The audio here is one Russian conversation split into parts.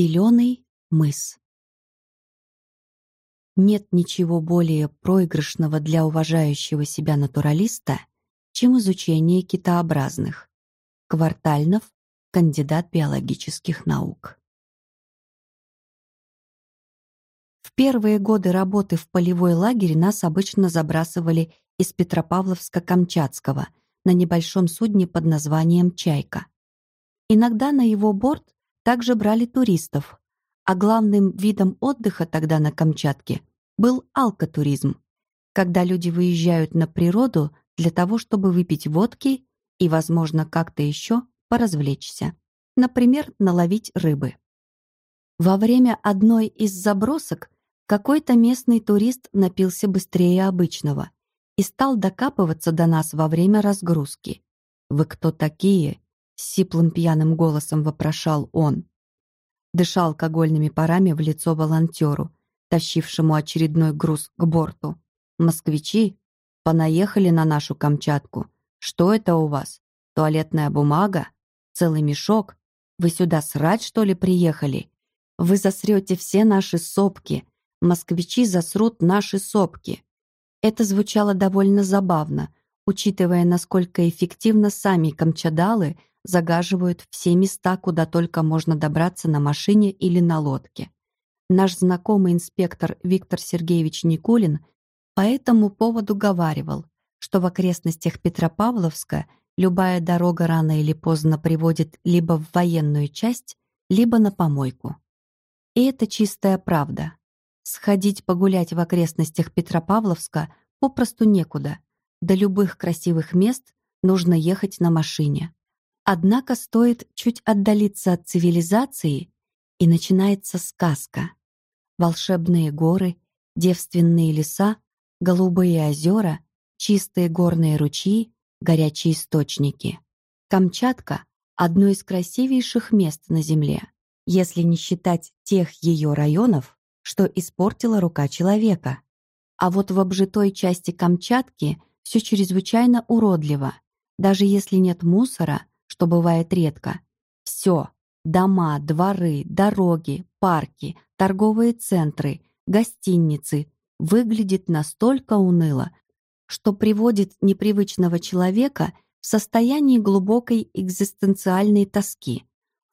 Зеленый мыс. Нет ничего более проигрышного для уважающего себя натуралиста, чем изучение китообразных. Квартальнов, кандидат биологических наук. В первые годы работы в полевой лагере нас обычно забрасывали из Петропавловска-Камчатского на небольшом судне под названием «Чайка». Иногда на его борт также брали туристов, а главным видом отдыха тогда на Камчатке был алкотуризм, когда люди выезжают на природу для того, чтобы выпить водки и, возможно, как-то еще поразвлечься. Например, наловить рыбы. Во время одной из забросок какой-то местный турист напился быстрее обычного и стал докапываться до нас во время разгрузки. «Вы кто такие?» Сиплым пьяным голосом вопрошал он. Дышал алкогольными парами в лицо волонтеру, тащившему очередной груз к борту. «Москвичи, понаехали на нашу Камчатку. Что это у вас? Туалетная бумага? Целый мешок? Вы сюда срать, что ли, приехали? Вы засрете все наши сопки. Москвичи засрут наши сопки». Это звучало довольно забавно, учитывая, насколько эффективно сами камчадалы – загаживают все места, куда только можно добраться на машине или на лодке. Наш знакомый инспектор Виктор Сергеевич Никулин по этому поводу говаривал, что в окрестностях Петропавловска любая дорога рано или поздно приводит либо в военную часть, либо на помойку. И это чистая правда. Сходить погулять в окрестностях Петропавловска попросту некуда. До любых красивых мест нужно ехать на машине. Однако стоит чуть отдалиться от цивилизации, и начинается сказка. Волшебные горы, девственные леса, голубые озера, чистые горные ручьи, горячие источники. Камчатка — одно из красивейших мест на Земле, если не считать тех ее районов, что испортила рука человека. А вот в обжитой части Камчатки все чрезвычайно уродливо. Даже если нет мусора, что бывает редко. Все — дома, дворы, дороги, парки, торговые центры, гостиницы — выглядит настолько уныло, что приводит непривычного человека в состояние глубокой экзистенциальной тоски.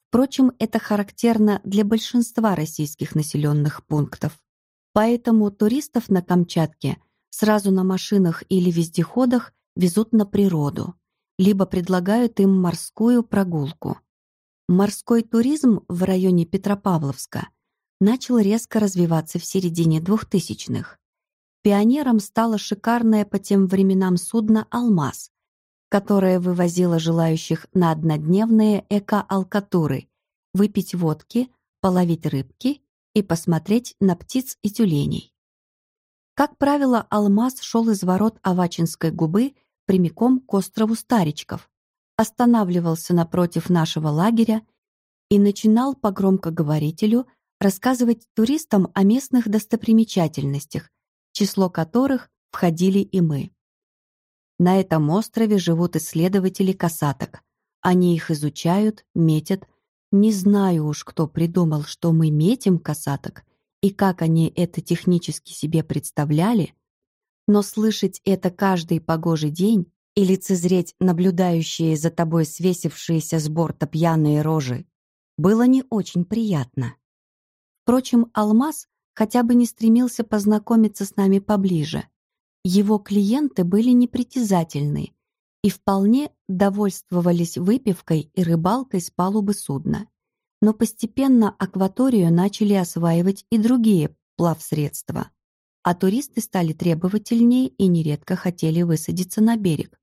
Впрочем, это характерно для большинства российских населенных пунктов. Поэтому туристов на Камчатке сразу на машинах или вездеходах везут на природу либо предлагают им морскую прогулку. Морской туризм в районе Петропавловска начал резко развиваться в середине 2000-х. Пионером стало шикарное по тем временам судно «Алмаз», которое вывозило желающих на однодневные эко-алкатуры, выпить водки, половить рыбки и посмотреть на птиц и тюленей. Как правило, «Алмаз» шел из ворот Авачинской губы прямиком к острову Старичков, останавливался напротив нашего лагеря и начинал по громкоговорителю рассказывать туристам о местных достопримечательностях, число которых входили и мы. На этом острове живут исследователи касаток. Они их изучают, метят. Не знаю уж, кто придумал, что мы метим касаток, и как они это технически себе представляли, но слышать это каждый погожий день и лицезреть наблюдающие за тобой свесившиеся с борта пьяные рожи было не очень приятно. Впрочем, Алмаз хотя бы не стремился познакомиться с нами поближе. Его клиенты были непритязательны и вполне довольствовались выпивкой и рыбалкой с палубы судна. Но постепенно акваторию начали осваивать и другие плавсредства а туристы стали требовательнее и нередко хотели высадиться на берег.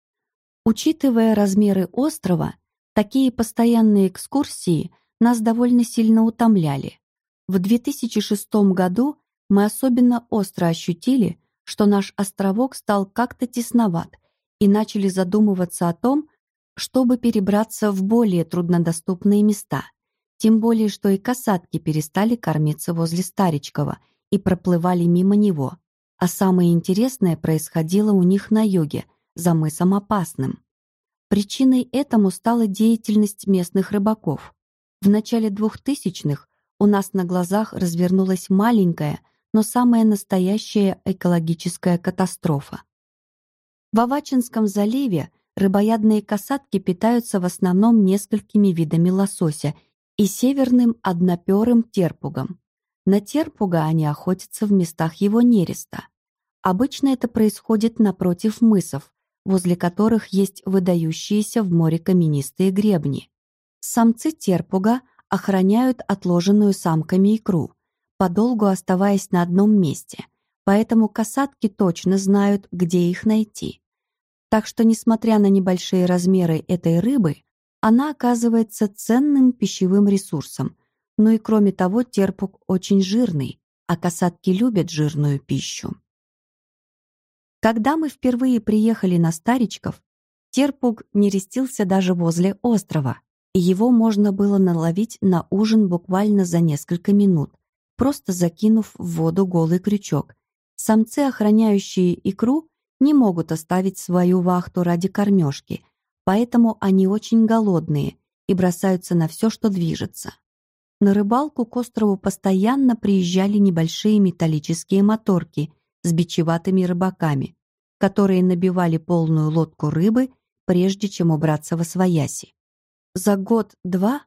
Учитывая размеры острова, такие постоянные экскурсии нас довольно сильно утомляли. В 2006 году мы особенно остро ощутили, что наш островок стал как-то тесноват и начали задумываться о том, чтобы перебраться в более труднодоступные места. Тем более, что и касатки перестали кормиться возле Старичкова – и проплывали мимо него, а самое интересное происходило у них на юге, за мысом Опасным. Причиной этому стала деятельность местных рыбаков. В начале 2000-х у нас на глазах развернулась маленькая, но самая настоящая экологическая катастрофа. В Авачинском заливе рыбоядные касатки питаются в основном несколькими видами лосося и северным одноперым терпугом. На терпуга они охотятся в местах его нереста. Обычно это происходит напротив мысов, возле которых есть выдающиеся в море каменистые гребни. Самцы терпуга охраняют отложенную самками икру, подолгу оставаясь на одном месте, поэтому касатки точно знают, где их найти. Так что, несмотря на небольшие размеры этой рыбы, она оказывается ценным пищевым ресурсом. Ну и кроме того, терпук очень жирный, а касатки любят жирную пищу. Когда мы впервые приехали на Старичков, терпук не рестился даже возле острова, и его можно было наловить на ужин буквально за несколько минут, просто закинув в воду голый крючок. Самцы, охраняющие икру, не могут оставить свою вахту ради кормежки, поэтому они очень голодные и бросаются на все, что движется. На рыбалку к острову постоянно приезжали небольшие металлические моторки с бичеватыми рыбаками, которые набивали полную лодку рыбы, прежде чем убраться во свояси. За год-два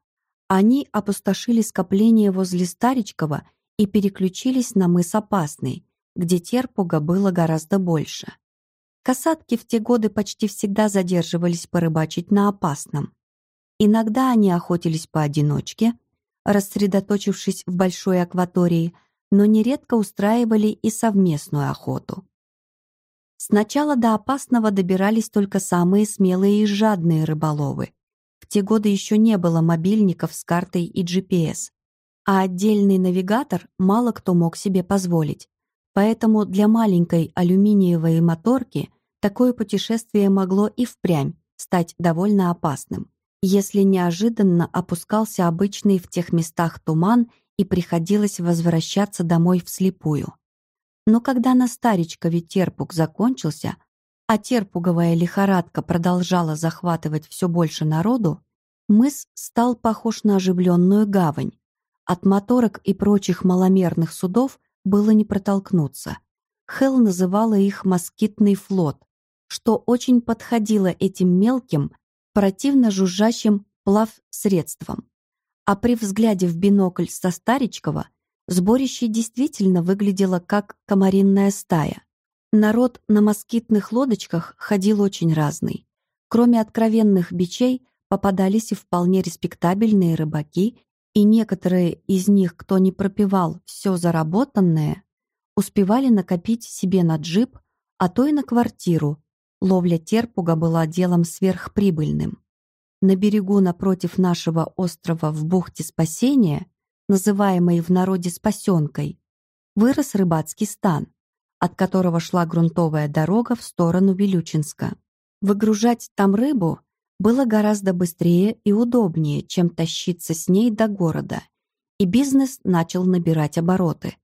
они опустошили скопление возле Старичкова и переключились на мыс Опасный, где терпуга было гораздо больше. Касатки в те годы почти всегда задерживались порыбачить на опасном. Иногда они охотились поодиночке, рассредоточившись в большой акватории, но нередко устраивали и совместную охоту. Сначала до опасного добирались только самые смелые и жадные рыболовы. В те годы еще не было мобильников с картой и GPS, а отдельный навигатор мало кто мог себе позволить. Поэтому для маленькой алюминиевой моторки такое путешествие могло и впрямь стать довольно опасным, если неожиданно опускался обычный в тех местах туман и приходилось возвращаться домой вслепую. Но когда на Старичкове терпуг закончился, а терпуговая лихорадка продолжала захватывать все больше народу, мыс стал похож на оживленную гавань. От моторок и прочих маломерных судов было не протолкнуться. Хелл называла их «москитный флот», что очень подходило этим мелким, противно жужжащим плавсредствам. А при взгляде в бинокль со Старичкова сборище действительно выглядело как комаринная стая. Народ на москитных лодочках ходил очень разный. Кроме откровенных бичей, попадались и вполне респектабельные рыбаки, и некоторые из них, кто не пропивал все заработанное, успевали накопить себе на джип, а то и на квартиру, Ловля терпуга была делом сверхприбыльным. На берегу напротив нашего острова в бухте Спасения, называемой в народе Спасенкой, вырос рыбацкий стан, от которого шла грунтовая дорога в сторону Вилючинска. Выгружать там рыбу было гораздо быстрее и удобнее, чем тащиться с ней до города, и бизнес начал набирать обороты.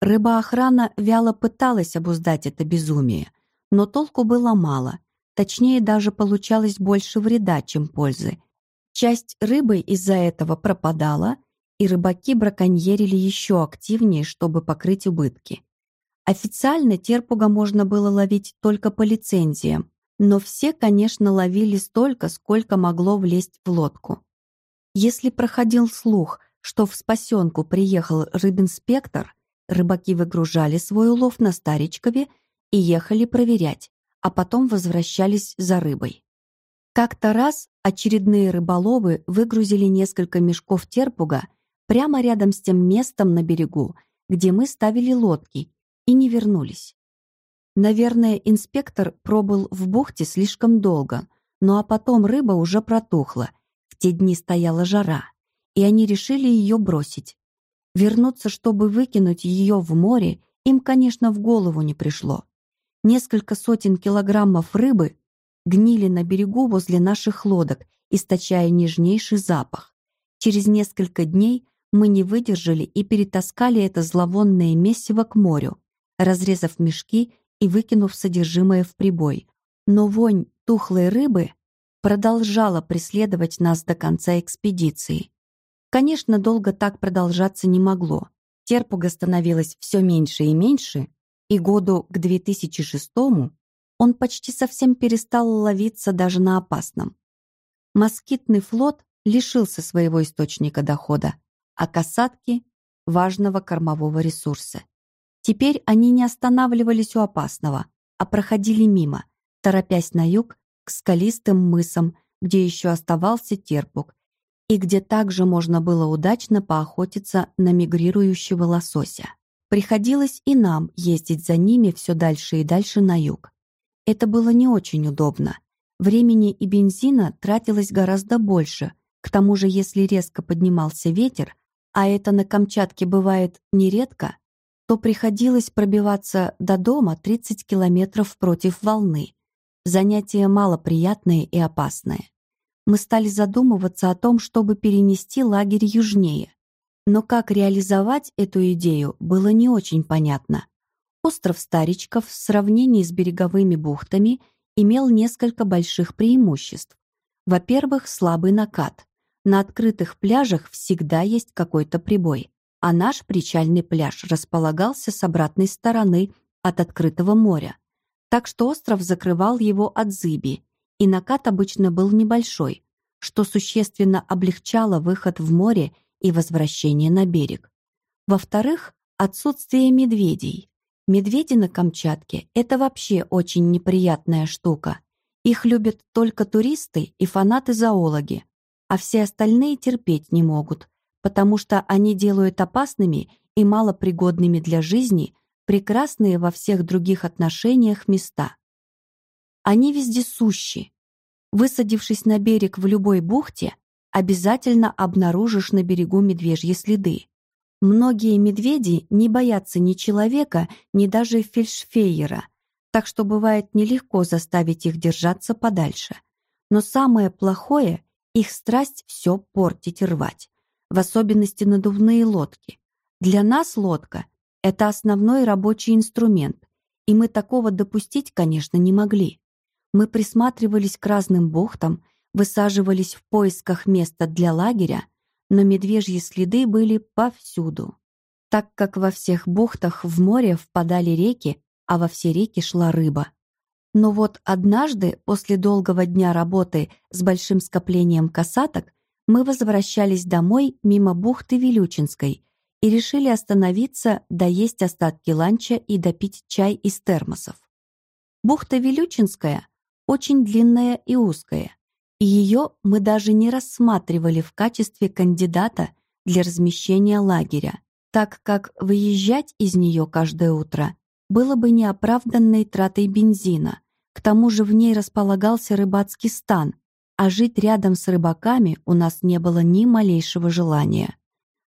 Рыбоохрана вяло пыталась обуздать это безумие, но толку было мало, точнее даже получалось больше вреда, чем пользы. Часть рыбы из-за этого пропадала, и рыбаки браконьерили еще активнее, чтобы покрыть убытки. Официально терпуга можно было ловить только по лицензиям, но все, конечно, ловили столько, сколько могло влезть в лодку. Если проходил слух, что в спасенку приехал рыбинспектор, рыбаки выгружали свой улов на Старичкове и ехали проверять, а потом возвращались за рыбой. Как-то раз очередные рыболовы выгрузили несколько мешков терпуга прямо рядом с тем местом на берегу, где мы ставили лодки, и не вернулись. Наверное, инспектор пробыл в бухте слишком долго, ну а потом рыба уже протухла, в те дни стояла жара, и они решили ее бросить. Вернуться, чтобы выкинуть ее в море, им, конечно, в голову не пришло. Несколько сотен килограммов рыбы гнили на берегу возле наших лодок, источая нежнейший запах. Через несколько дней мы не выдержали и перетаскали это зловонное месиво к морю, разрезав мешки и выкинув содержимое в прибой. Но вонь тухлой рыбы продолжала преследовать нас до конца экспедиции. Конечно, долго так продолжаться не могло. Терпуга становилось все меньше и меньше, и году к 2006-му он почти совсем перестал ловиться даже на опасном. Москитный флот лишился своего источника дохода, а касатки — важного кормового ресурса. Теперь они не останавливались у опасного, а проходили мимо, торопясь на юг к скалистым мысам, где еще оставался терпук, и где также можно было удачно поохотиться на мигрирующего лосося. Приходилось и нам ездить за ними все дальше и дальше на юг. Это было не очень удобно. Времени и бензина тратилось гораздо больше. К тому же, если резко поднимался ветер, а это на Камчатке бывает нередко, то приходилось пробиваться до дома 30 километров против волны. Занятие малоприятное и опасное. Мы стали задумываться о том, чтобы перенести лагерь южнее. Но как реализовать эту идею, было не очень понятно. Остров Старичков в сравнении с береговыми бухтами имел несколько больших преимуществ. Во-первых, слабый накат. На открытых пляжах всегда есть какой-то прибой, а наш причальный пляж располагался с обратной стороны от открытого моря. Так что остров закрывал его от зыби, и накат обычно был небольшой, что существенно облегчало выход в море и возвращение на берег. Во-вторых, отсутствие медведей. Медведи на Камчатке — это вообще очень неприятная штука. Их любят только туристы и фанаты-зоологи, а все остальные терпеть не могут, потому что они делают опасными и малопригодными для жизни прекрасные во всех других отношениях места. Они везде сущи. Высадившись на берег в любой бухте, обязательно обнаружишь на берегу медвежьи следы. Многие медведи не боятся ни человека, ни даже фельдшфейера, так что бывает нелегко заставить их держаться подальше. Но самое плохое — их страсть все портить и рвать, в особенности надувные лодки. Для нас лодка — это основной рабочий инструмент, и мы такого допустить, конечно, не могли. Мы присматривались к разным бухтам, высаживались в поисках места для лагеря, но медвежьи следы были повсюду. Так как во всех бухтах в море впадали реки, а во все реки шла рыба. Но вот однажды, после долгого дня работы с большим скоплением касаток, мы возвращались домой мимо бухты Вилючинской и решили остановиться, доесть остатки ланча и допить чай из термосов. Бухта Вилючинская очень длинная и узкая, и ее мы даже не рассматривали в качестве кандидата для размещения лагеря, так как выезжать из нее каждое утро было бы неоправданной тратой бензина. К тому же в ней располагался рыбацкий стан, а жить рядом с рыбаками у нас не было ни малейшего желания.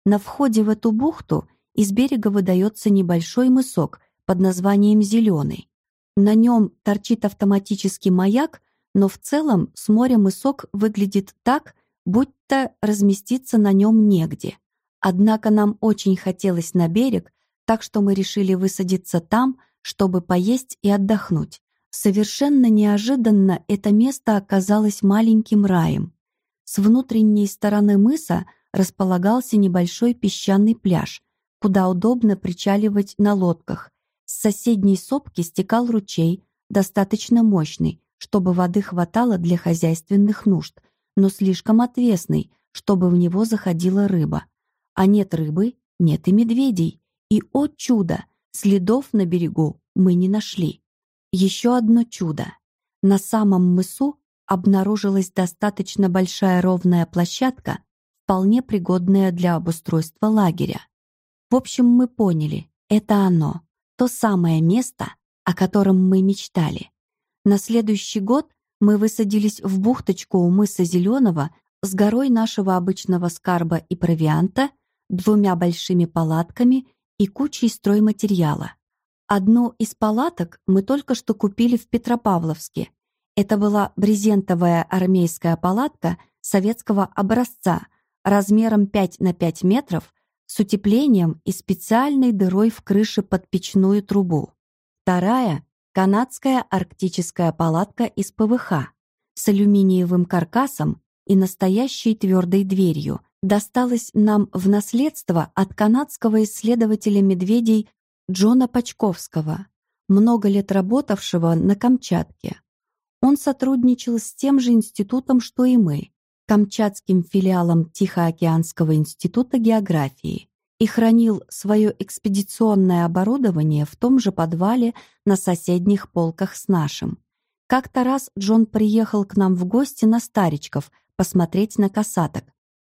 На входе в эту бухту из берега выдается небольшой мысок под названием «Зеленый». На нем торчит автоматический маяк но в целом с моря мысок выглядит так, будто разместиться на нем негде. Однако нам очень хотелось на берег, так что мы решили высадиться там, чтобы поесть и отдохнуть. Совершенно неожиданно это место оказалось маленьким раем. С внутренней стороны мыса располагался небольшой песчаный пляж, куда удобно причаливать на лодках. С соседней сопки стекал ручей, достаточно мощный, чтобы воды хватало для хозяйственных нужд, но слишком отвесный, чтобы в него заходила рыба. А нет рыбы, нет и медведей. И, о чудо, следов на берегу мы не нашли. Еще одно чудо. На самом мысу обнаружилась достаточно большая ровная площадка, вполне пригодная для обустройства лагеря. В общем, мы поняли, это оно, то самое место, о котором мы мечтали. На следующий год мы высадились в бухточку у мыса Зеленого с горой нашего обычного скарба и провианта, двумя большими палатками и кучей стройматериала. Одну из палаток мы только что купили в Петропавловске. Это была брезентовая армейская палатка советского образца размером 5 на 5 метров с утеплением и специальной дырой в крыше под печную трубу. Вторая Канадская арктическая палатка из ПВХ с алюминиевым каркасом и настоящей твердой дверью, досталась нам в наследство от канадского исследователя медведей Джона Пачковского, много лет работавшего на Камчатке. Он сотрудничал с тем же институтом, что и мы, Камчатским филиалом Тихоокеанского института географии, и хранил свое экспедиционное оборудование в том же подвале на соседних полках с нашим. Как-то раз Джон приехал к нам в гости на Старичков посмотреть на касаток.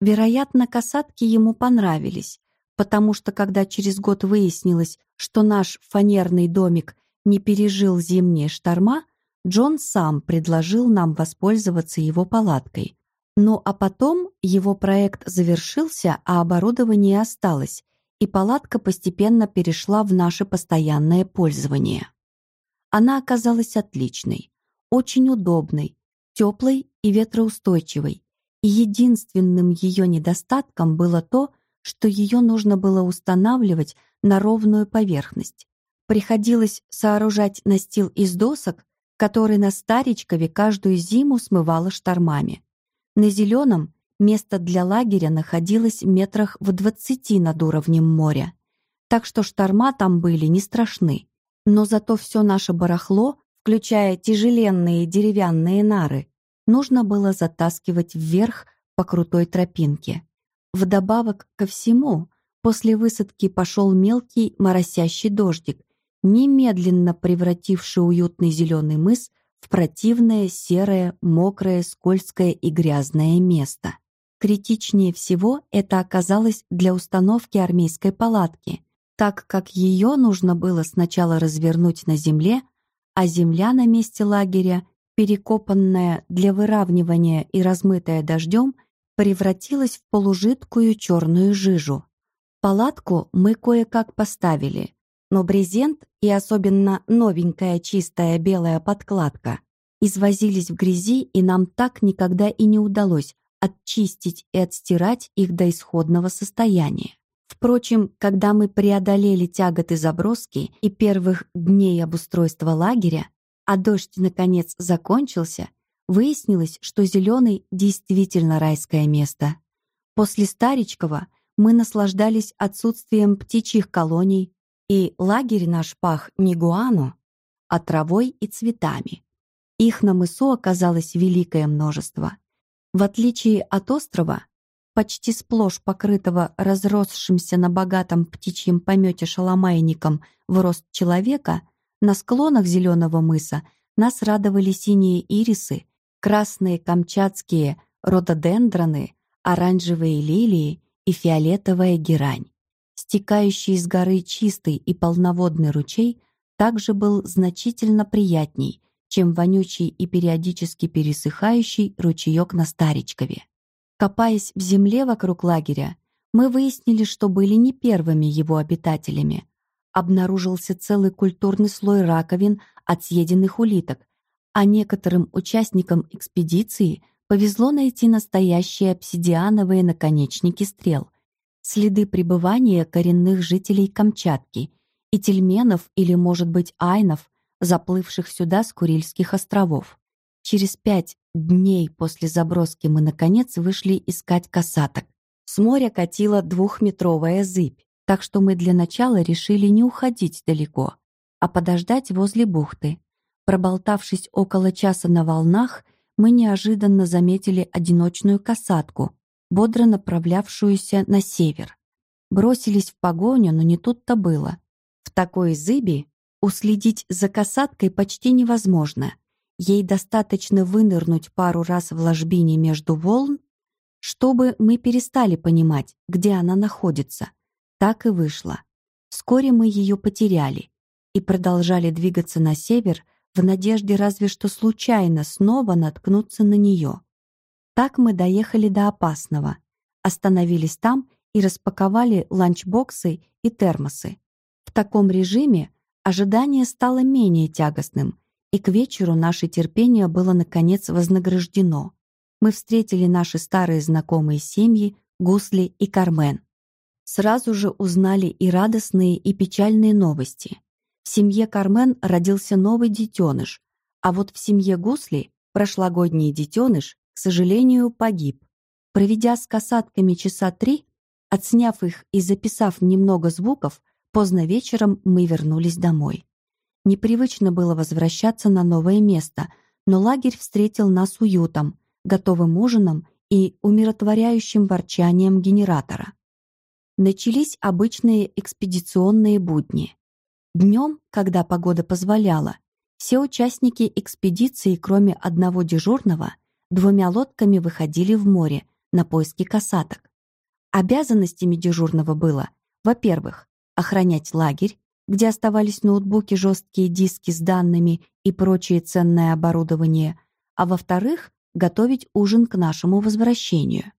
Вероятно, касатки ему понравились, потому что когда через год выяснилось, что наш фанерный домик не пережил зимние шторма, Джон сам предложил нам воспользоваться его палаткой. Ну а потом его проект завершился, а оборудование осталось, и палатка постепенно перешла в наше постоянное пользование. Она оказалась отличной, очень удобной, теплой и ветроустойчивой, и единственным ее недостатком было то, что ее нужно было устанавливать на ровную поверхность. Приходилось сооружать настил из досок, который на Старичкове каждую зиму смывало штормами. На Зеленом место для лагеря находилось метрах в двадцати над уровнем моря, так что шторма там были не страшны. Но зато все наше барахло, включая тяжеленные деревянные нары, нужно было затаскивать вверх по крутой тропинке. Вдобавок ко всему, после высадки пошел мелкий моросящий дождик, немедленно превративший уютный зеленый мыс в противное, серое, мокрое, скользкое и грязное место. Критичнее всего это оказалось для установки армейской палатки, так как ее нужно было сначала развернуть на земле, а земля на месте лагеря, перекопанная для выравнивания и размытая дождем, превратилась в полужидкую черную жижу. Палатку мы кое-как поставили, но брезент и особенно новенькая чистая белая подкладка извозились в грязи, и нам так никогда и не удалось отчистить и отстирать их до исходного состояния. Впрочем, когда мы преодолели тяготы заброски и первых дней обустройства лагеря, а дождь, наконец, закончился, выяснилось, что Зеленый действительно райское место. После Старичкова мы наслаждались отсутствием птичьих колоний, и лагерь наш пах не гуану, а травой и цветами. Их на мысу оказалось великое множество. В отличие от острова, почти сплошь покрытого разросшимся на богатом птичьем помете шаломайником в рост человека, на склонах зеленого мыса нас радовали синие ирисы, красные камчатские рододендроны, оранжевые лилии и фиолетовая герань. Стекающий из горы чистый и полноводный ручей также был значительно приятней, чем вонючий и периодически пересыхающий ручеек на Старичкове. Копаясь в земле вокруг лагеря, мы выяснили, что были не первыми его обитателями. Обнаружился целый культурный слой раковин от съеденных улиток, а некоторым участникам экспедиции повезло найти настоящие обсидиановые наконечники стрел — следы пребывания коренных жителей Камчатки и тельменов или, может быть, айнов, заплывших сюда с Курильских островов. Через пять дней после заброски мы, наконец, вышли искать касаток. С моря катила двухметровая зыбь, так что мы для начала решили не уходить далеко, а подождать возле бухты. Проболтавшись около часа на волнах, мы неожиданно заметили одиночную касатку, бодро направлявшуюся на север. Бросились в погоню, но не тут-то было. В такой зыби уследить за касаткой почти невозможно. Ей достаточно вынырнуть пару раз в ложбине между волн, чтобы мы перестали понимать, где она находится. Так и вышло. Вскоре мы ее потеряли и продолжали двигаться на север в надежде разве что случайно снова наткнуться на нее. Так мы доехали до опасного, остановились там и распаковали ланчбоксы и термосы. В таком режиме ожидание стало менее тягостным, и к вечеру наше терпение было наконец вознаграждено. Мы встретили наши старые знакомые семьи, Гусли и Кармен. Сразу же узнали и радостные, и печальные новости. В семье Кармен родился новый детеныш, а вот в семье Гусли прошлогодний детеныш сожалению, погиб. Проведя с касатками часа три, отсняв их и записав немного звуков, поздно вечером мы вернулись домой. Непривычно было возвращаться на новое место, но лагерь встретил нас уютом, готовым ужином и умиротворяющим ворчанием генератора. Начались обычные экспедиционные будни. Днем, когда погода позволяла, все участники экспедиции, кроме одного дежурного, двумя лодками выходили в море на поиски касаток. Обязанностями дежурного было, во-первых, охранять лагерь, где оставались ноутбуки, жесткие диски с данными и прочее ценное оборудование, а во-вторых, готовить ужин к нашему возвращению.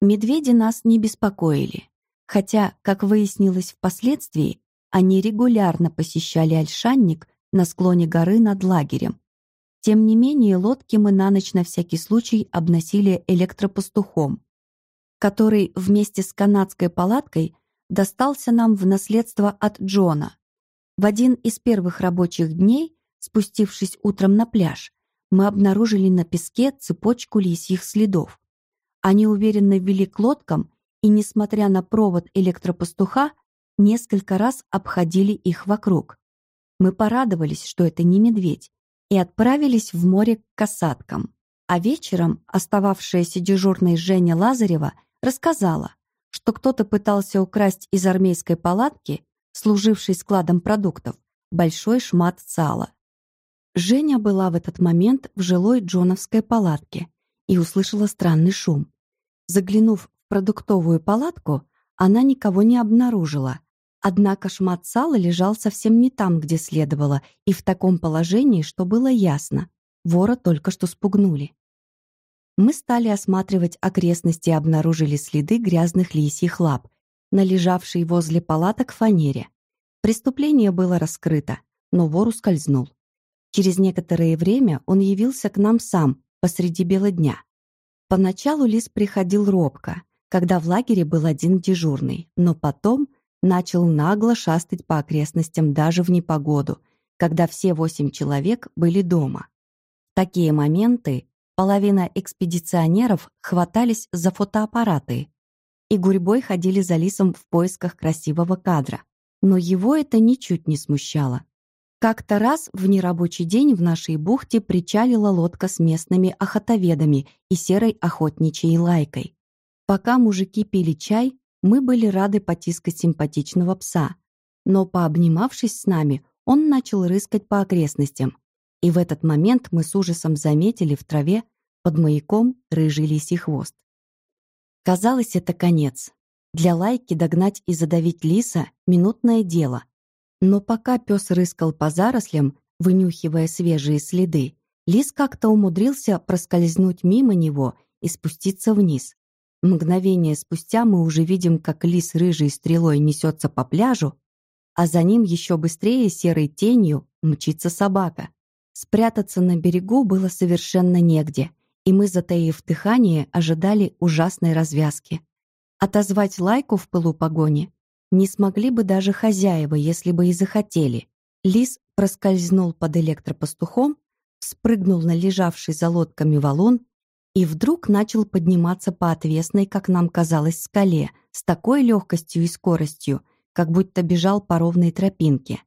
Медведи нас не беспокоили, хотя, как выяснилось впоследствии, они регулярно посещали Альшанник на склоне горы над лагерем. Тем не менее, лодки мы на ночь на всякий случай обносили электропастухом, который вместе с канадской палаткой достался нам в наследство от Джона. В один из первых рабочих дней, спустившись утром на пляж, мы обнаружили на песке цепочку лисьих следов. Они уверенно вели к лодкам и, несмотря на провод электропастуха, несколько раз обходили их вокруг. Мы порадовались, что это не медведь, и отправились в море к касаткам. А вечером остававшаяся дежурной Женя Лазарева рассказала, что кто-то пытался украсть из армейской палатки, служившей складом продуктов, большой шмат сала. Женя была в этот момент в жилой джоновской палатке и услышала странный шум. Заглянув в продуктовую палатку, она никого не обнаружила, Однако шмат сала лежал совсем не там, где следовало, и в таком положении, что было ясно. Вора только что спугнули. Мы стали осматривать окрестности и обнаружили следы грязных лисьих лап, на лежавшей возле палаток фанере. Преступление было раскрыто, но вор ускользнул. Через некоторое время он явился к нам сам, посреди бела дня. Поначалу лис приходил робко, когда в лагере был один дежурный, но потом начал нагло шастать по окрестностям даже в непогоду, когда все восемь человек были дома. В такие моменты половина экспедиционеров хватались за фотоаппараты и гурьбой ходили за лисом в поисках красивого кадра. Но его это ничуть не смущало. Как-то раз в нерабочий день в нашей бухте причалила лодка с местными охотоведами и серой охотничьей лайкой. Пока мужики пили чай, мы были рады потискать симпатичного пса, но, пообнимавшись с нами, он начал рыскать по окрестностям. И в этот момент мы с ужасом заметили в траве под маяком рыжий лисий хвост. Казалось, это конец. Для лайки догнать и задавить лиса — минутное дело. Но пока пес рыскал по зарослям, вынюхивая свежие следы, лис как-то умудрился проскользнуть мимо него и спуститься вниз. Мгновение спустя мы уже видим, как лис рыжей стрелой несется по пляжу, а за ним еще быстрее серой тенью мчится собака. Спрятаться на берегу было совершенно негде, и мы, затаив дыхание, ожидали ужасной развязки. Отозвать лайку в пылу погони не смогли бы даже хозяева, если бы и захотели. Лис проскользнул под электропастухом, спрыгнул на лежавший за лодками валун и вдруг начал подниматься по отвесной, как нам казалось, скале, с такой легкостью и скоростью, как будто бежал по ровной тропинке.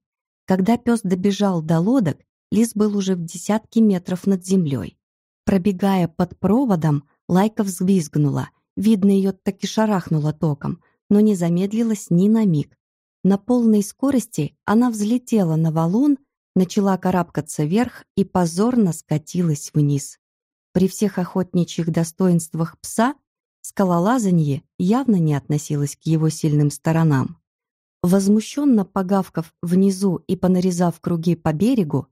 Когда пес добежал до лодок, лис был уже в десятке метров над землей. Пробегая под проводом, Лайка взвизгнула. Видно, ее таки шарахнуло током, но не замедлилась ни на миг. На полной скорости она взлетела на валун, начала карабкаться вверх и позорно скатилась вниз. При всех охотничьих достоинствах пса скалолазанье явно не относилось к его сильным сторонам. Возмущенно погавкав внизу и понарезав круги по берегу,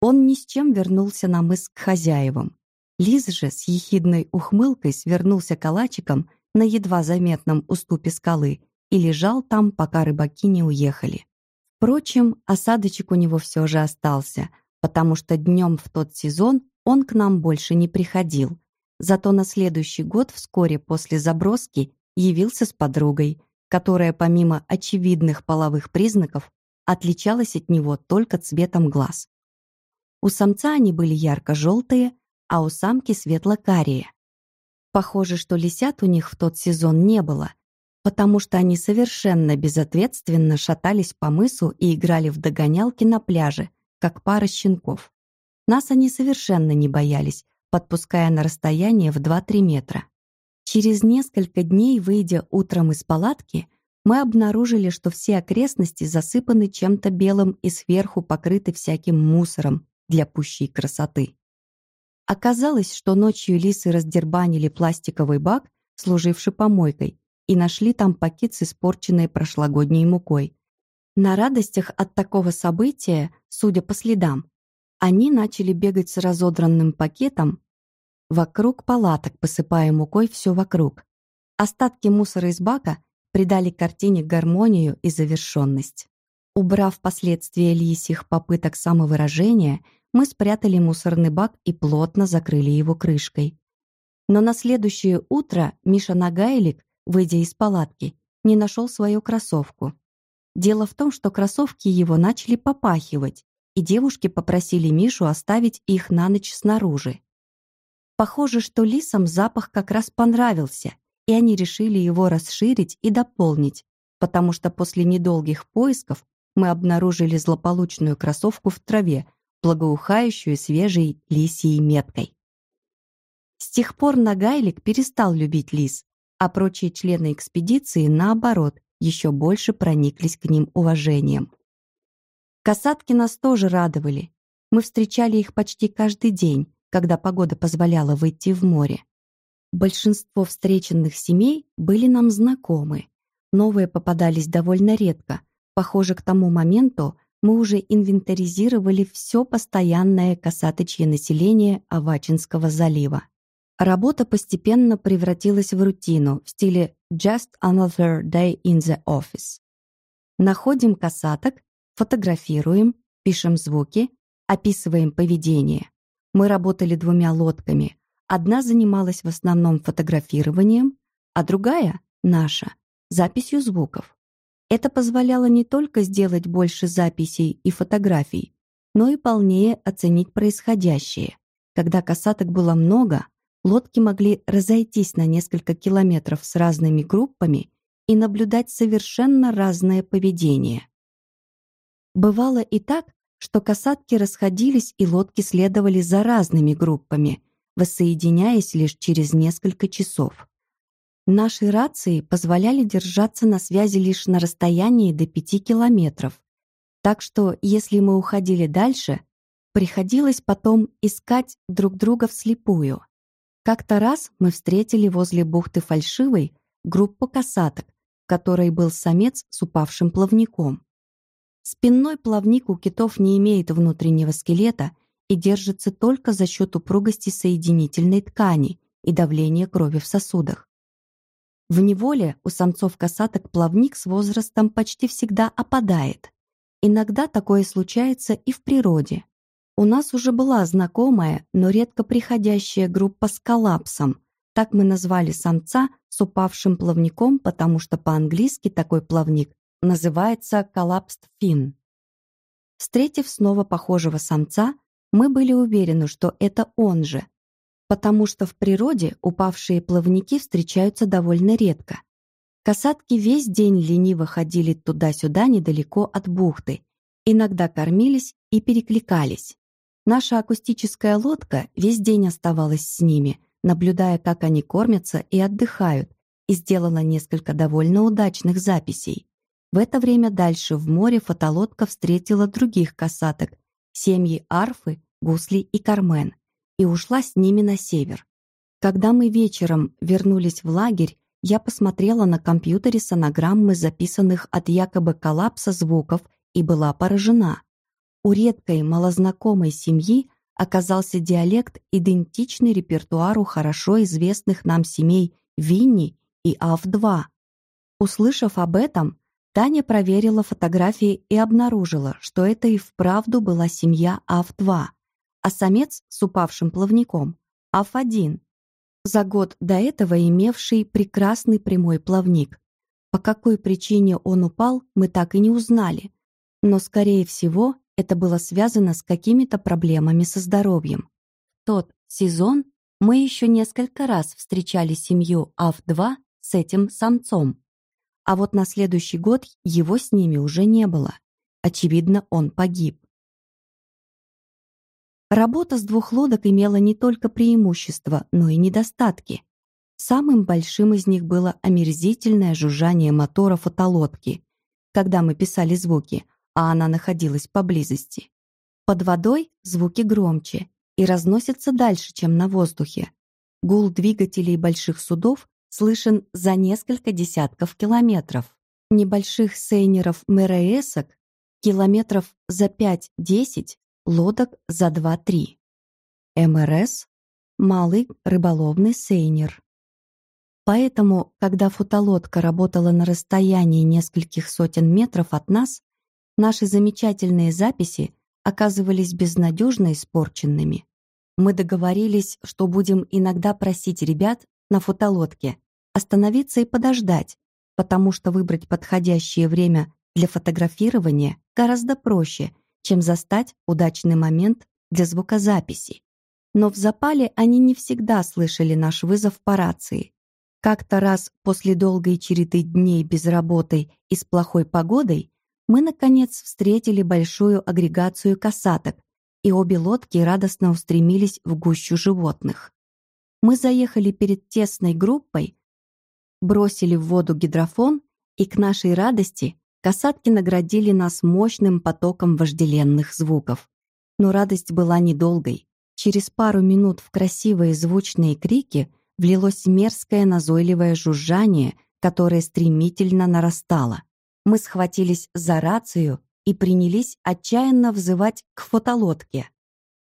он ни с чем вернулся на мыс к хозяевам. Лиз же с ехидной ухмылкой свернулся калачиком на едва заметном уступе скалы и лежал там, пока рыбаки не уехали. Впрочем, осадочек у него все же остался, потому что днем в тот сезон он к нам больше не приходил. Зато на следующий год, вскоре после заброски, явился с подругой, которая помимо очевидных половых признаков отличалась от него только цветом глаз. У самца они были ярко-желтые, а у самки светло-карие. Похоже, что лисят у них в тот сезон не было, потому что они совершенно безответственно шатались по мысу и играли в догонялки на пляже, как пара щенков. Нас они совершенно не боялись, подпуская на расстояние в 2-3 метра. Через несколько дней, выйдя утром из палатки, мы обнаружили, что все окрестности засыпаны чем-то белым и сверху покрыты всяким мусором для пущей красоты. Оказалось, что ночью лисы раздербанили пластиковый бак, служивший помойкой, и нашли там пакет с испорченной прошлогодней мукой. На радостях от такого события, судя по следам, они начали бегать с разодранным пакетом вокруг палаток, посыпая мукой все вокруг. Остатки мусора из бака придали картине гармонию и завершенность. Убрав последствия лисьих попыток самовыражения, мы спрятали мусорный бак и плотно закрыли его крышкой. Но на следующее утро Миша Нагайлик, выйдя из палатки, не нашел свою кроссовку. Дело в том, что кроссовки его начали попахивать, и девушки попросили Мишу оставить их на ночь снаружи. Похоже, что лисам запах как раз понравился, и они решили его расширить и дополнить, потому что после недолгих поисков мы обнаружили злополучную кроссовку в траве, благоухающую свежей лисьей меткой. С тех пор Нагайлик перестал любить лис, а прочие члены экспедиции, наоборот, еще больше прониклись к ним уважением. Касатки нас тоже радовали. Мы встречали их почти каждый день, когда погода позволяла выйти в море. Большинство встреченных семей были нам знакомы. Новые попадались довольно редко. Похоже, к тому моменту мы уже инвентаризировали все постоянное касаточье население Авачинского залива. Работа постепенно превратилась в рутину в стиле «just another day in the office». Находим касаток фотографируем, пишем звуки, описываем поведение. Мы работали двумя лодками. Одна занималась в основном фотографированием, а другая, наша, записью звуков. Это позволяло не только сделать больше записей и фотографий, но и полнее оценить происходящее. Когда касаток было много, лодки могли разойтись на несколько километров с разными группами и наблюдать совершенно разное поведение. Бывало и так, что касатки расходились и лодки следовали за разными группами, воссоединяясь лишь через несколько часов. Наши рации позволяли держаться на связи лишь на расстоянии до 5 километров, так что если мы уходили дальше, приходилось потом искать друг друга вслепую. Как-то раз мы встретили возле бухты Фальшивой группу касаток, в которой был самец с упавшим плавником. Спинной плавник у китов не имеет внутреннего скелета и держится только за счет упругости соединительной ткани и давления крови в сосудах. В неволе у самцов касаток плавник с возрастом почти всегда опадает. Иногда такое случается и в природе. У нас уже была знакомая, но редко приходящая группа с коллапсом. Так мы назвали самца с упавшим плавником, потому что по-английски такой плавник называется fin. Встретив снова похожего самца, мы были уверены, что это он же, потому что в природе упавшие плавники встречаются довольно редко. Касатки весь день лениво ходили туда-сюда недалеко от бухты, иногда кормились и перекликались. Наша акустическая лодка весь день оставалась с ними, наблюдая, как они кормятся и отдыхают, и сделала несколько довольно удачных записей. В это время дальше в море фотолодка встретила других касаток, семьи Арфы, Гусли и Кармен, и ушла с ними на север. Когда мы вечером вернулись в лагерь, я посмотрела на компьютере сонограммы, записанных от якобы коллапса звуков, и была поражена. У редкой, малознакомой семьи оказался диалект, идентичный репертуару хорошо известных нам семей Винни и АВ-2. Услышав об этом, Таня проверила фотографии и обнаружила, что это и вправду была семья АВ-2, а самец с упавшим плавником — АВ-1, за год до этого имевший прекрасный прямой плавник. По какой причине он упал, мы так и не узнали, но, скорее всего, это было связано с какими-то проблемами со здоровьем. Тот сезон Мы еще несколько раз встречали семью АВ-2 с этим самцом. А вот на следующий год его с ними уже не было. Очевидно, он погиб. Работа с двух лодок имела не только преимущества, но и недостатки. Самым большим из них было омерзительное жужжание мотора фотолодки, когда мы писали звуки, а она находилась поблизости. Под водой звуки громче и разносятся дальше, чем на воздухе. Гул двигателей больших судов слышен за несколько десятков километров. Небольших сейнеров МРСок километров за 5-10, лодок за 2-3. МРС – малый рыболовный сейнер. Поэтому, когда фотолодка работала на расстоянии нескольких сотен метров от нас, наши замечательные записи оказывались безнадежно испорченными. Мы договорились, что будем иногда просить ребят на фотолодке остановиться и подождать, потому что выбрать подходящее время для фотографирования гораздо проще, чем застать удачный момент для звукозаписи. Но в запале они не всегда слышали наш вызов по рации. Как-то раз после долгой череды дней без работы и с плохой погодой мы, наконец, встретили большую агрегацию касаток, и обе лодки радостно устремились в гущу животных. Мы заехали перед тесной группой, бросили в воду гидрофон, и к нашей радости касатки наградили нас мощным потоком вожделенных звуков. Но радость была недолгой. Через пару минут в красивые звучные крики влилось мерзкое назойливое жужжание, которое стремительно нарастало. Мы схватились за рацию и принялись отчаянно взывать к фотолодке.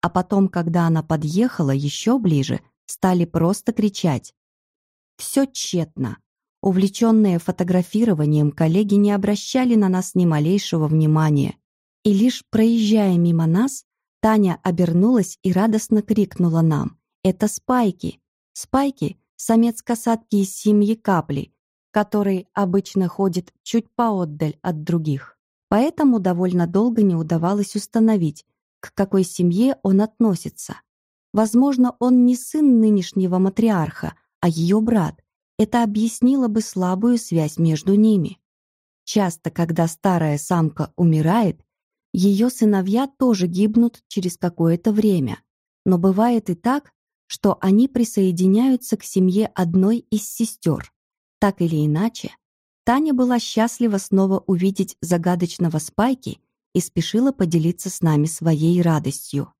А потом, когда она подъехала еще ближе, стали просто кричать. Все тщетно. Увлеченные фотографированием, коллеги не обращали на нас ни малейшего внимания. И лишь проезжая мимо нас, Таня обернулась и радостно крикнула нам. «Это Спайки!» Спайки — самец касатки из семьи капли, который обычно ходит чуть поотдаль от других. Поэтому довольно долго не удавалось установить, к какой семье он относится. Возможно, он не сын нынешнего матриарха, а ее брат. Это объяснило бы слабую связь между ними. Часто, когда старая самка умирает, ее сыновья тоже гибнут через какое-то время. Но бывает и так, что они присоединяются к семье одной из сестер. Так или иначе, Таня была счастлива снова увидеть загадочного Спайки и спешила поделиться с нами своей радостью.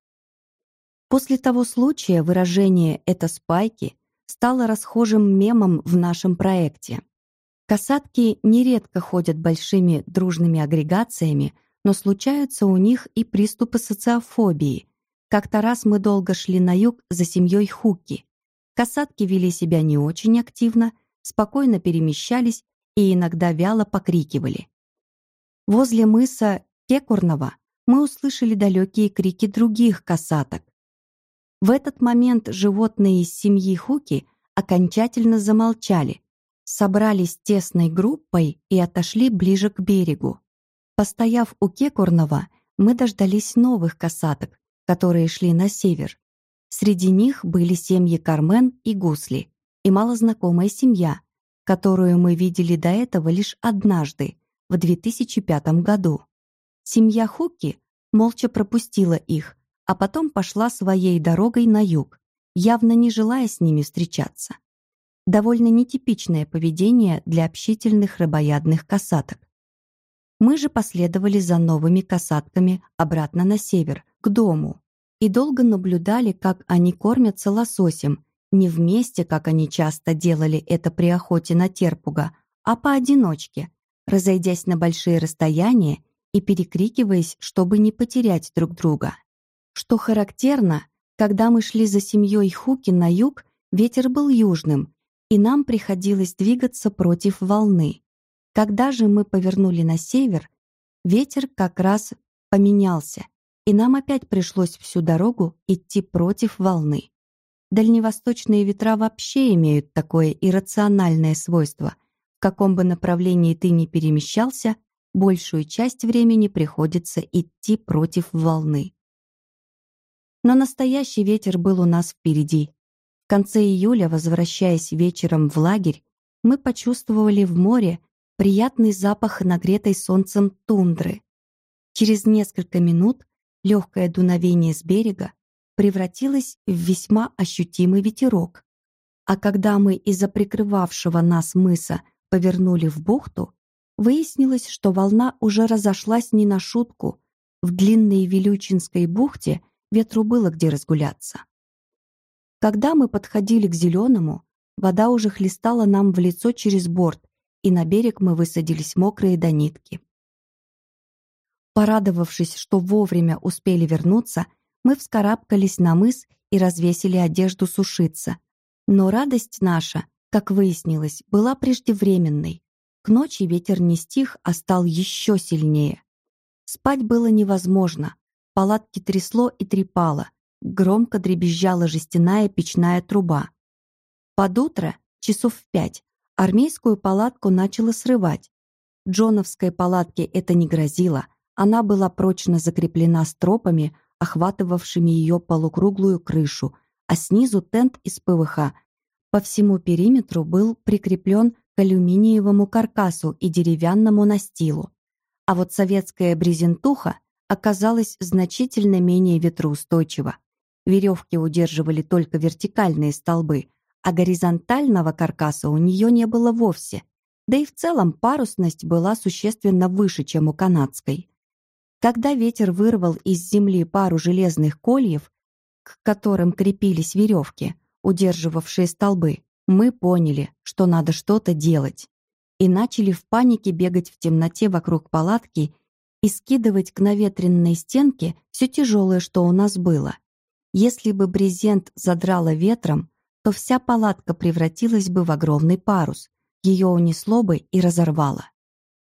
После того случая выражение «это Спайки» стало расхожим мемом в нашем проекте. Касатки нередко ходят большими дружными агрегациями, но случаются у них и приступы социофобии, как-то раз мы долго шли на юг за семьей Хуки. Касатки вели себя не очень активно, спокойно перемещались и иногда вяло покрикивали. Возле мыса Кекурного мы услышали далекие крики других касаток. В этот момент животные из семьи Хуки окончательно замолчали, собрались тесной группой и отошли ближе к берегу. Постояв у Кекурного, мы дождались новых касаток, которые шли на север. Среди них были семьи Кармен и Гусли, и малознакомая семья, которую мы видели до этого лишь однажды, в 2005 году. Семья Хуки молча пропустила их, а потом пошла своей дорогой на юг, явно не желая с ними встречаться. Довольно нетипичное поведение для общительных рыбоядных касаток. Мы же последовали за новыми касатками обратно на север, к дому, и долго наблюдали, как они кормятся лососем, не вместе, как они часто делали это при охоте на терпуга, а поодиночке, разойдясь на большие расстояния и перекрикиваясь, чтобы не потерять друг друга. Что характерно, когда мы шли за семьей Хуки на юг, ветер был южным, и нам приходилось двигаться против волны. Когда же мы повернули на север, ветер как раз поменялся, и нам опять пришлось всю дорогу идти против волны. Дальневосточные ветра вообще имеют такое иррациональное свойство. В каком бы направлении ты ни перемещался, большую часть времени приходится идти против волны. Но настоящий ветер был у нас впереди. В конце июля, возвращаясь вечером в лагерь, мы почувствовали в море приятный запах нагретой солнцем тундры. Через несколько минут легкое дуновение с берега превратилось в весьма ощутимый ветерок. А когда мы из-за прикрывавшего нас мыса повернули в бухту, выяснилось, что волна уже разошлась не на шутку. В длинной Вилючинской бухте ветру было где разгуляться. Когда мы подходили к Зеленому, вода уже хлестала нам в лицо через борт, и на берег мы высадились мокрые до нитки. Порадовавшись, что вовремя успели вернуться, мы вскарабкались на мыс и развесили одежду сушиться. Но радость наша, как выяснилось, была преждевременной. К ночи ветер не стих, а стал еще сильнее. Спать было невозможно. Палатки трясло и трепало. Громко дребезжала жестяная печная труба. Под утро, часов в пять, армейскую палатку начало срывать. Джоновской палатке это не грозило — она была прочно закреплена стропами, охватывавшими ее полукруглую крышу, а снизу тент из ПВХ. По всему периметру был прикреплен к алюминиевому каркасу и деревянному настилу. А вот советская брезентуха оказалась значительно менее ветроустойчива. Веревки удерживали только вертикальные столбы, а горизонтального каркаса у нее не было вовсе. Да и в целом парусность была существенно выше, чем у канадской. Когда ветер вырвал из земли пару железных кольев, к которым крепились веревки, удерживавшие столбы, мы поняли, что надо что-то делать. И начали в панике бегать в темноте вокруг палатки и скидывать к наветренной стенке все тяжелое, что у нас было. Если бы брезент задрало ветром, то вся палатка превратилась бы в огромный парус. Ее унесло бы и разорвало.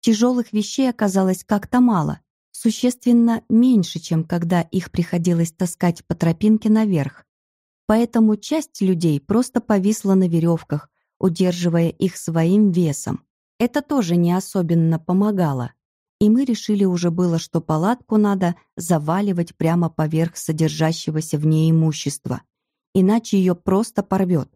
Тяжелых вещей оказалось как-то мало, существенно меньше, чем когда их приходилось таскать по тропинке наверх. Поэтому часть людей просто повисла на веревках, удерживая их своим весом. Это тоже не особенно помогало. И мы решили уже было, что палатку надо заваливать прямо поверх содержащегося в ней имущества, иначе ее просто порвет.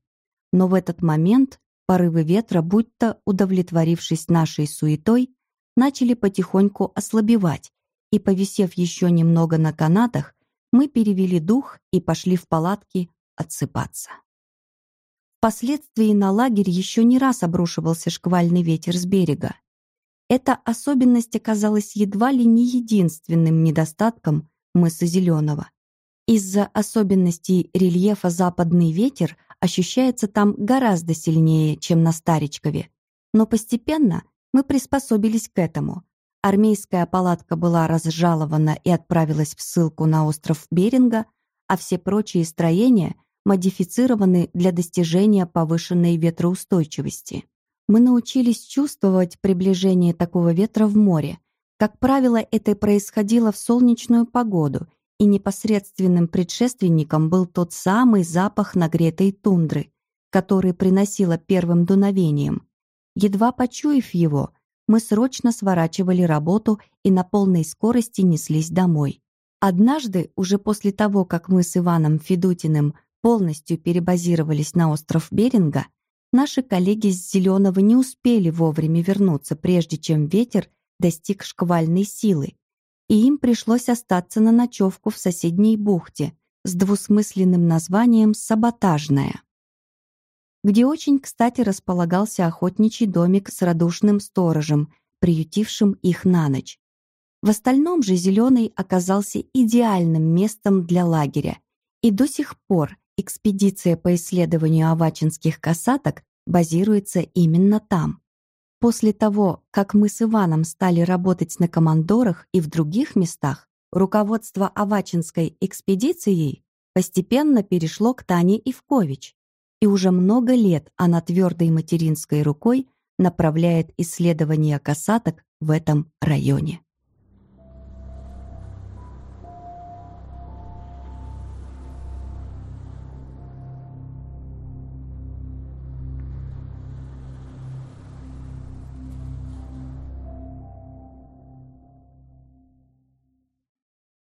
Но в этот момент порывы ветра, будто удовлетворившись нашей суетой, начали потихоньку ослабевать, и, повисев еще немного на канатах, мы перевели дух и пошли в палатки отсыпаться. Впоследствии на лагерь еще не раз обрушивался шквальный ветер с берега. Эта особенность оказалась едва ли не единственным недостатком мыса Зеленого. Из-за особенностей рельефа западный ветер ощущается там гораздо сильнее, чем на Старичкове, но постепенно мы приспособились к этому, Армейская палатка была разжалована и отправилась в ссылку на остров Беринга, а все прочие строения модифицированы для достижения повышенной ветроустойчивости. Мы научились чувствовать приближение такого ветра в море. Как правило, это происходило в солнечную погоду, и непосредственным предшественником был тот самый запах нагретой тундры, который приносило первым дуновением. Едва почуяв его, мы срочно сворачивали работу и на полной скорости неслись домой. Однажды, уже после того, как мы с Иваном Федутиным полностью перебазировались на остров Беринга, наши коллеги с Зеленого не успели вовремя вернуться, прежде чем ветер достиг шквальной силы, и им пришлось остаться на ночевку в соседней бухте с двусмысленным названием «Саботажная» где очень кстати располагался охотничий домик с радушным сторожем, приютившим их на ночь. В остальном же Зеленый оказался идеальным местом для лагеря, и до сих пор экспедиция по исследованию авачинских касаток базируется именно там. После того, как мы с Иваном стали работать на командорах и в других местах, руководство Авачинской экспедицией постепенно перешло к Тане Ивкович и уже много лет она твердой материнской рукой направляет исследования касаток в этом районе.